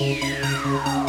you.